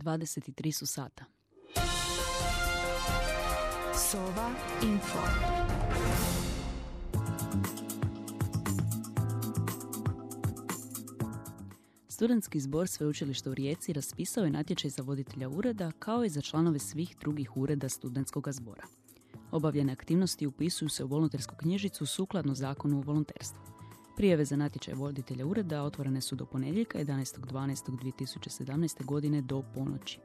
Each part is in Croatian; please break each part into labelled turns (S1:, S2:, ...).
S1: 23 su sata.
S2: Sova Info.
S1: Studentski zbor Sveučilišta u Rijeci raspisao je natječaj za voditelja ureda kao i za članove svih drugih ureda studentskog zbora. Obavljene aktivnosti upisuju se u volontersku knjižicu sukladno zakonu o volonterstvu. Prijeve za natječaj voditelja ureda otvorene su do ponedjeljka 11.12.2017. godine do ponoći.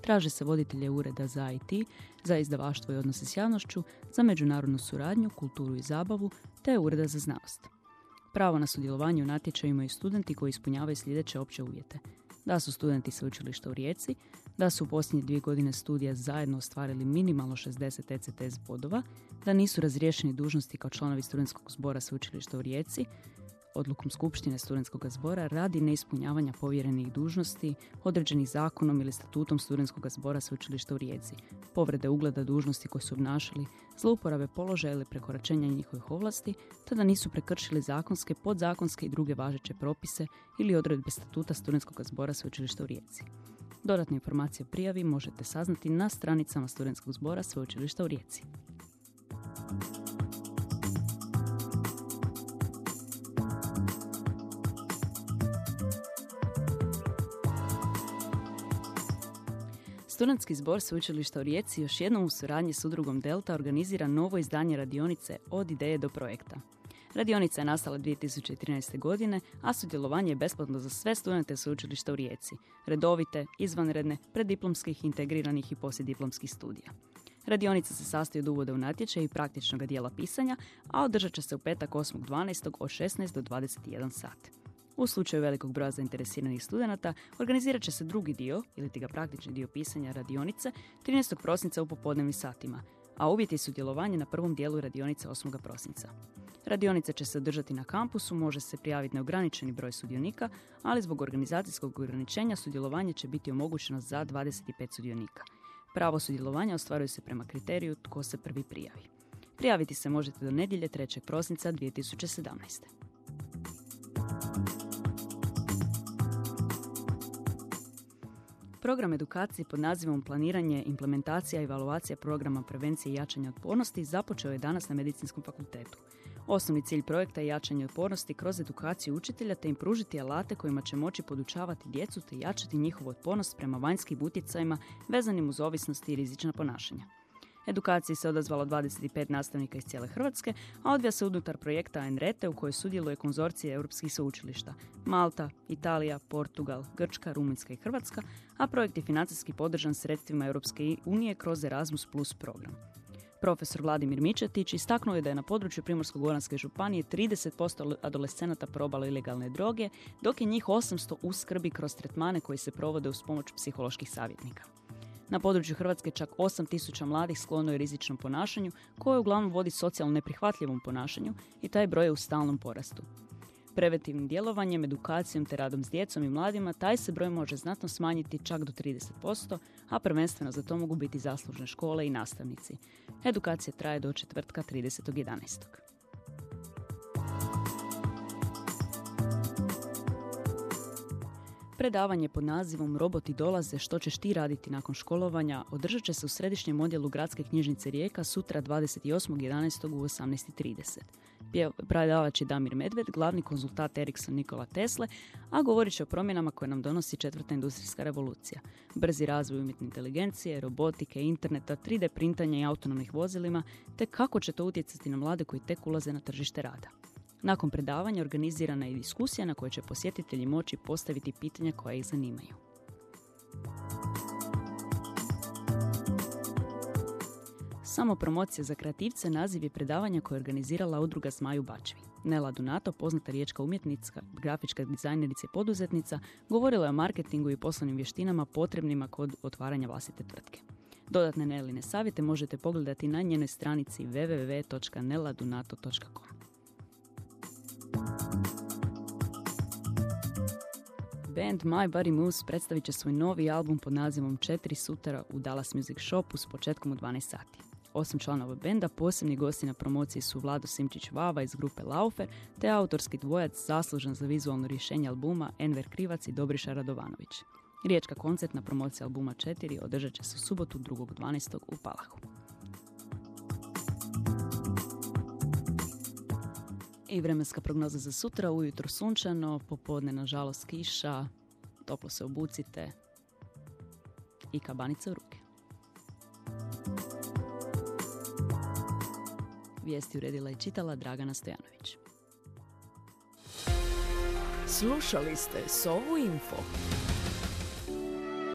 S1: Traže se voditelje ureda za IT, za izdavaštvo i odnose s javnošću, za međunarodnu suradnju, kulturu i zabavu, te ureda za znanost. Pravo na sudjelovanje u natječaju imaju studenti koji ispunjavaju sljedeće opće uvjete. Da su studenti sveučilišta u Rijeci, da su u posljednje dvije godine studija zajedno ostvarili minimalno 60 ECTS bodova, da nisu razriješeni dužnosti kao članovi studentskog zbora sveučilišta u Rijeci, odlukom Skupštine studentskog zbora radi neispunjavanja povjerenih dužnosti određenih zakonom ili statutom studentskog zbora sveučilišta u Rijeci, povrede ugleda dužnosti koje su obnašali, zlouporabe položaja ili prekoračenja njihovih ovlasti, te da nisu prekršili zakonske, podzakonske i druge važeće propise ili odredbe statuta studentskog zbora sveučilišta u Rijeci. Dodatne informacije o prijavi možete saznati na stranicama studentskog zbora sveučilišta u Rijeci. Studentski zbor Sveučilišta u Rijeci još jednom u suradnji s udrugom Delta organizira novo izdanje radionice Od ideje do projekta. Radionica je nastala 2013. godine, a sudjelovanje je besplatno za sve studente sveučilišta u Rijeci, redovite, izvanredne, preddiplomskih, integriranih i poslijediplomskih studija. Radionica se sastoji od uvoda u natječaj i praktičnog dijela pisanja, a održat će se u petak 8.12. od 16 do 21 sat. U slučaju velikog broja zainteresiranih studenata organizirat će se drugi dio, ili ti ga praktični dio pisanja radionice, 13. prosinca u popodnevnim satima, a uvjeti sudjelovanja na prvom dijelu radionice 8. prosinca. Radionica će se održati na kampusu, može se prijaviti neograničeni broj sudionika, ali zbog organizacijskog ograničenja sudjelovanje će biti omogućeno za 25 sudionika. Pravo sudjelovanja ostvaruje se prema kriteriju tko se prvi prijavi. Prijaviti se možete do nedjelje 3. prosinca 2017. Program edukacije pod nazivom Planiranje, implementacija i evaluacija programa prevencije i jačanja otpornosti započeo je danas na Medicinskom fakultetu. Osnovni cilj projekta je jačanje otpornosti kroz edukaciju učitelja te im pružiti alate kojima će moći podučavati djecu te jačati njihovu otpornost prema vanjskim utjecajima vezanim uz ovisnosti i rizična ponašanja. Edukaciji se odazvalo 25 nastavnika iz cijele Hrvatske, a odvija se unutar projekta Enrete u kojoj sudjeluje konzorcije europskih sveučilišta Malta, Italija, Portugal, Grčka, Rumunjska i Hrvatska, a projekt je financijski podržan sredstvima Europske unije kroz Erasmus Plus program. Profesor Vladimir Mičetić istaknuo je da je na području Primorsko-goranske županije 30% adolescenata probalo ilegalne droge, dok je njih 800 u skrbi kroz tretmane koji se provode uz pomoć psiholoških savjetnika. Na području Hrvatske čak 8000 mladih sklono je rizičnom ponašanju, koje uglavnom vodi socijalno neprihvatljivom ponašanju i taj broj je u stalnom porastu. Preventivnim djelovanjem, edukacijom te radom s djecom i mladima taj se broj može znatno smanjiti čak do 30%, a prvenstveno za to mogu biti zaslužne škole i nastavnici. Edukacija traje do četvrtka 30.11. Predavanje pod nazivom Roboti dolaze, što ćeš ti raditi nakon školovanja održat će se u središnjem odjelu Gradske knjižnice Rijeka sutra 28.11. u 18.30. Predavač je Damir Medved, glavni konzultat Erikson Nikola Tesle, a govorit će o promjenama koje nam donosi četvrta industrijska revolucija. Brzi razvoj umjetne inteligencije, robotike, interneta, 3D printanja i autonomnih vozilima, te kako će to utjecati na mlade koji tek ulaze na tržište rada. Nakon predavanja organizirana je diskusija na kojoj će posjetitelji moći postaviti pitanja koja ih zanimaju. Samo promocija za kreativce naziv je predavanja koje je organizirala udruga Zmaju Bačvi. Nela Donato, poznata riječka umjetnica, grafička dizajnerica i poduzetnica, govorila je o marketingu i poslovnim vještinama potrebnima kod otvaranja vlastite tvrtke. Dodatne Neline savjete možete pogledati na njenoj stranici www.neladunato.com. Band My Body Moves predstavit će svoj novi album pod nazivom Četiri sutra u Dallas Music Shopu s početkom u 12 sati. Osam članova benda, posebni gosti na promociji su Vlado Simčić-Vava iz grupe Laufer, te autorski dvojac zaslužan za vizualno rješenje albuma Enver Krivac i Dobriša Radovanović. Riječka koncertna promocija albuma 4 održat će se u subotu 2.12. u Palahu. I vremenska prognoza za sutra, ujutro sunčano, popodne nažalost kiša, toplo se obucite i kabanice u ruke. Vijesti uredila i čitala Dragana Stojanović.
S2: Slušali ste Sovu Info.